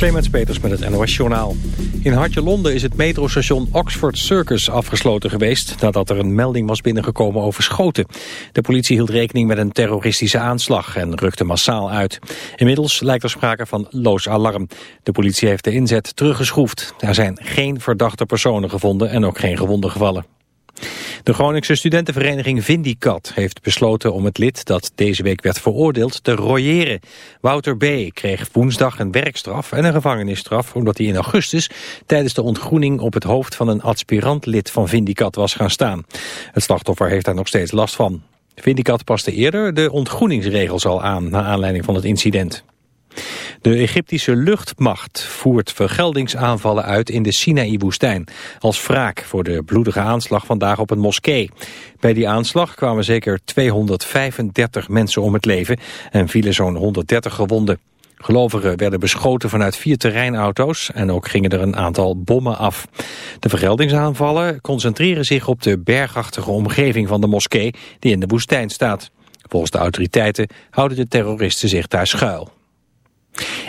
Clemens Peters met het NOS Journaal. In Hartje Londen is het metrostation Oxford Circus afgesloten geweest... nadat er een melding was binnengekomen over schoten. De politie hield rekening met een terroristische aanslag en rukte massaal uit. Inmiddels lijkt er sprake van loos alarm. De politie heeft de inzet teruggeschroefd. Er zijn geen verdachte personen gevonden en ook geen gewonden gevallen. De Groningse studentenvereniging Vindicat heeft besloten om het lid dat deze week werd veroordeeld te royeren. Wouter B. kreeg woensdag een werkstraf en een gevangenisstraf omdat hij in augustus tijdens de ontgroening op het hoofd van een aspirant lid van Vindicat was gaan staan. Het slachtoffer heeft daar nog steeds last van. Vindicat paste eerder de ontgroeningsregels al aan na aanleiding van het incident. De Egyptische luchtmacht voert vergeldingsaanvallen uit in de Sinaï-woestijn... als wraak voor de bloedige aanslag vandaag op een moskee. Bij die aanslag kwamen zeker 235 mensen om het leven... en vielen zo'n 130 gewonden. Gelovigen werden beschoten vanuit vier terreinauto's en ook gingen er een aantal bommen af. De vergeldingsaanvallen concentreren zich op de bergachtige omgeving van de moskee die in de woestijn staat. Volgens de autoriteiten houden de terroristen zich daar schuil.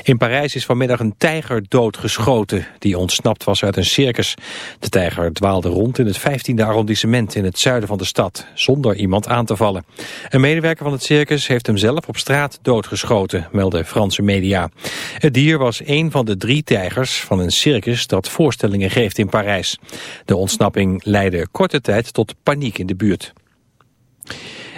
In Parijs is vanmiddag een tijger doodgeschoten die ontsnapt was uit een circus. De tijger dwaalde rond in het 15e arrondissement in het zuiden van de stad, zonder iemand aan te vallen. Een medewerker van het circus heeft hem zelf op straat doodgeschoten, melden Franse media. Het dier was een van de drie tijgers van een circus dat voorstellingen geeft in Parijs. De ontsnapping leidde korte tijd tot paniek in de buurt.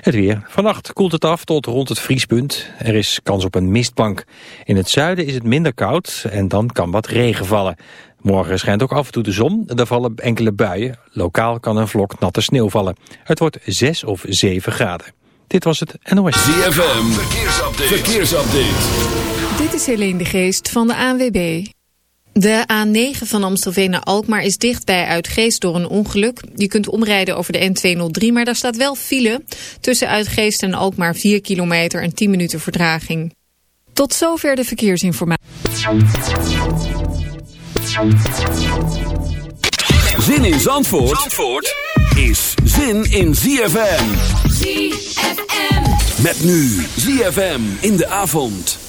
Het weer. Vannacht koelt het af tot rond het vriespunt. Er is kans op een mistbank. In het zuiden is het minder koud en dan kan wat regen vallen. Morgen schijnt ook af en toe de zon. Er vallen enkele buien. Lokaal kan een vlok natte sneeuw vallen. Het wordt 6 of 7 graden. Dit was het NOS. ZFM. Verkeersupdate. Verkeersupdate. Dit is Helene de Geest van de ANWB. De A9 van Amstelveen naar Alkmaar is dicht bij Uitgeest door een ongeluk. Je kunt omrijden over de N203, maar daar staat wel file. Tussen Uitgeest en Alkmaar 4 kilometer en 10 minuten vertraging. Tot zover de verkeersinformatie. Zin in Zandvoort, Zandvoort is zin in ZFM. ZFM. Met nu ZFM in de avond.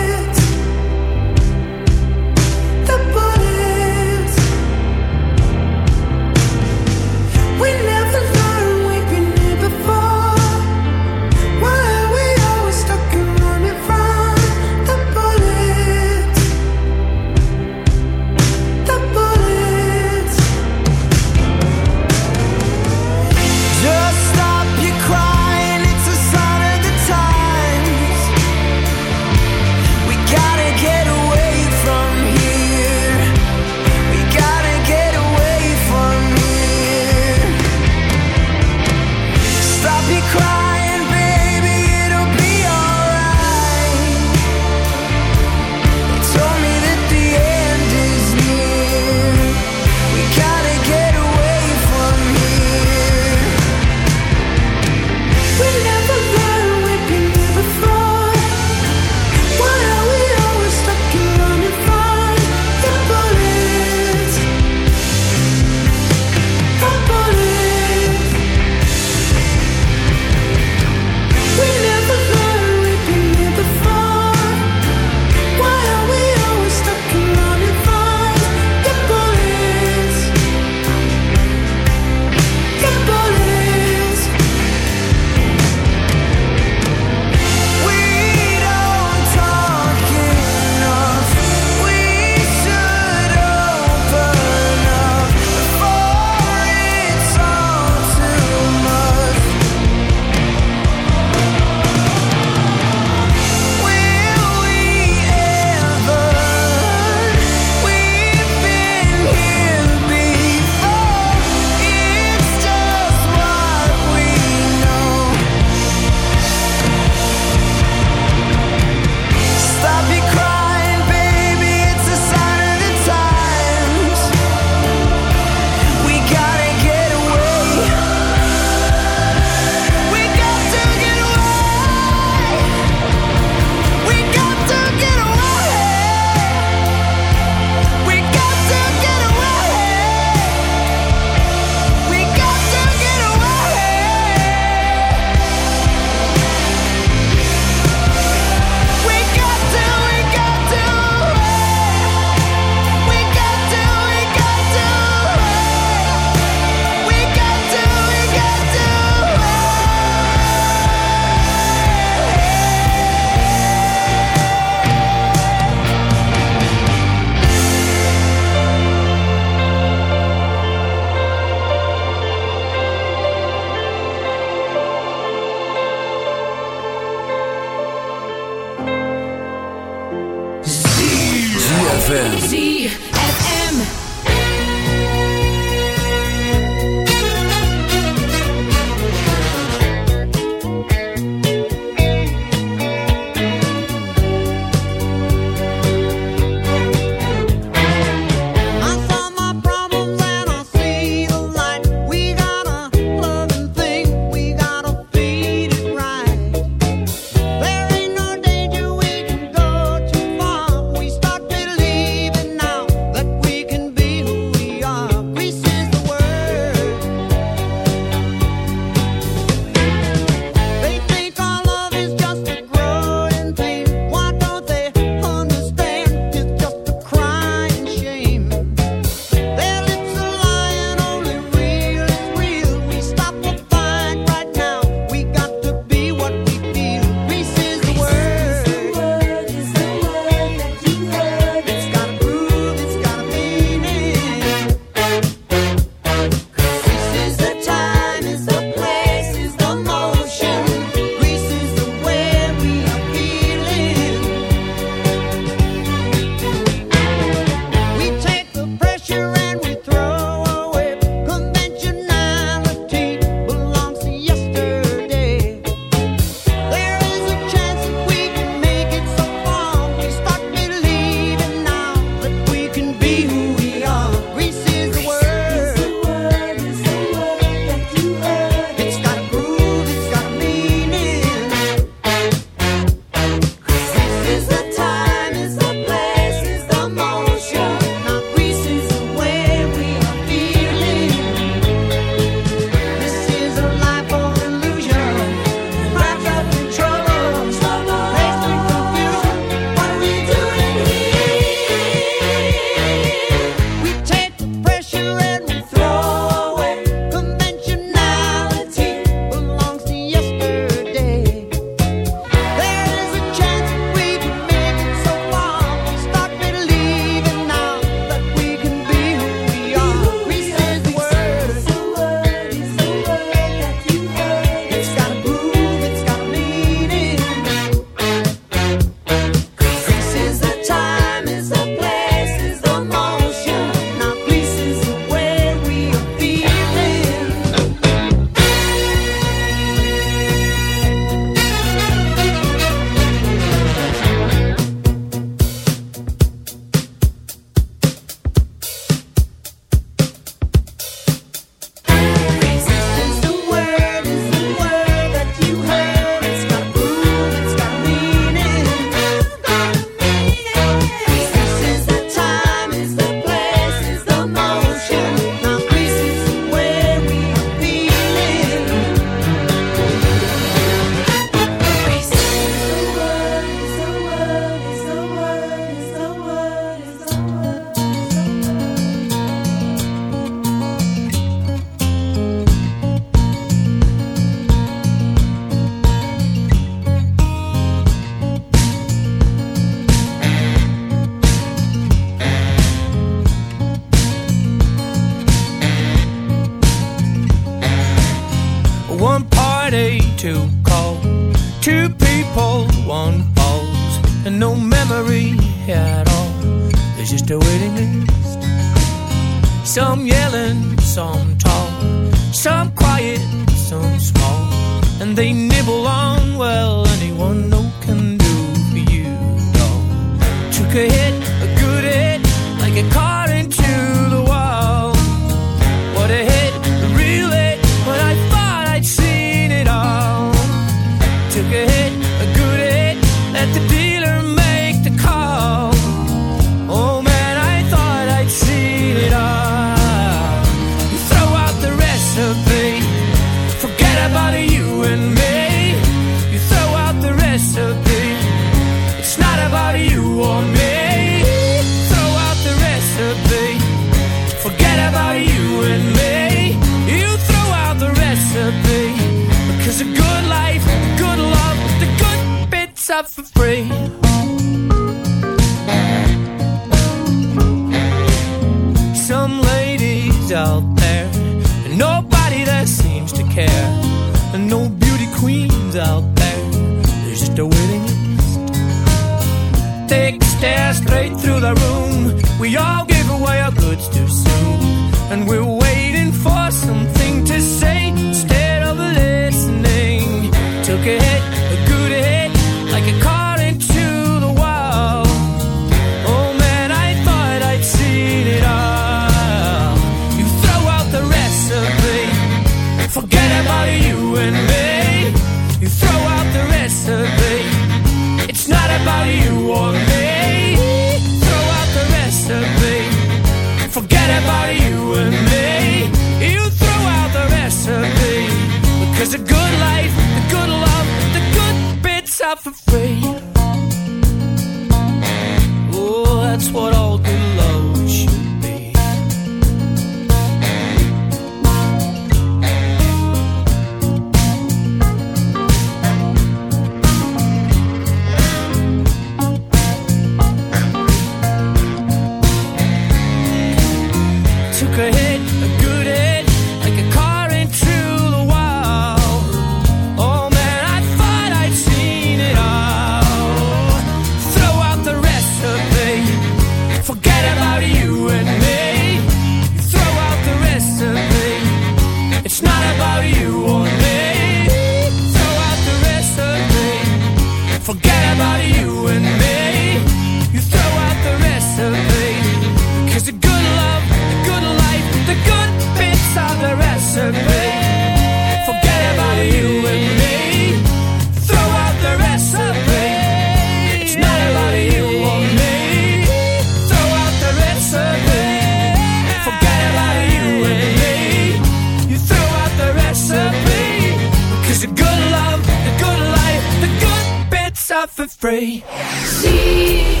out for free. CFM.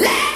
Let's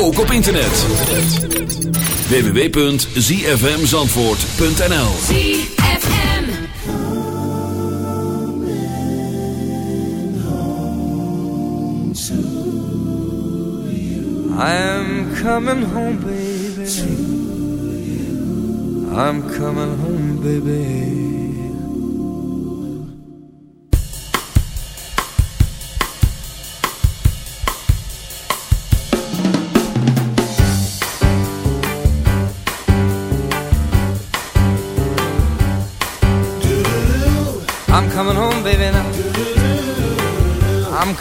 ook op internet. www.zfmzandvoort.nl baby. Baby.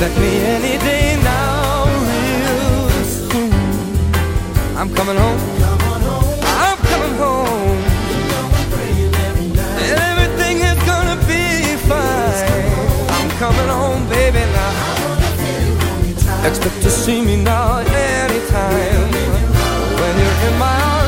let me any day now real soon. I'm coming home. I'm coming home. Everything is gonna be fine. I'm coming home, baby, now. Expect to see me now anytime when you're in my arms.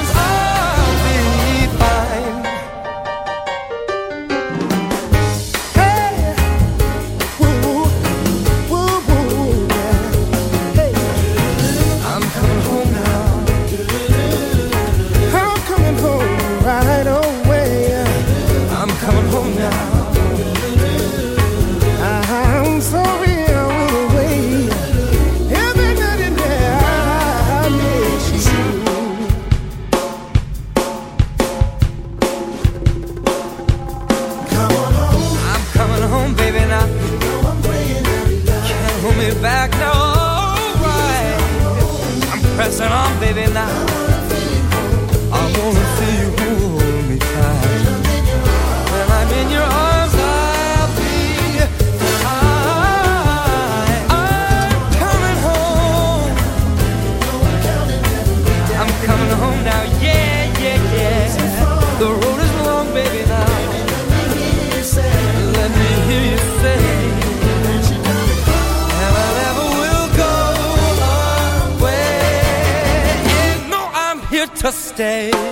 stay.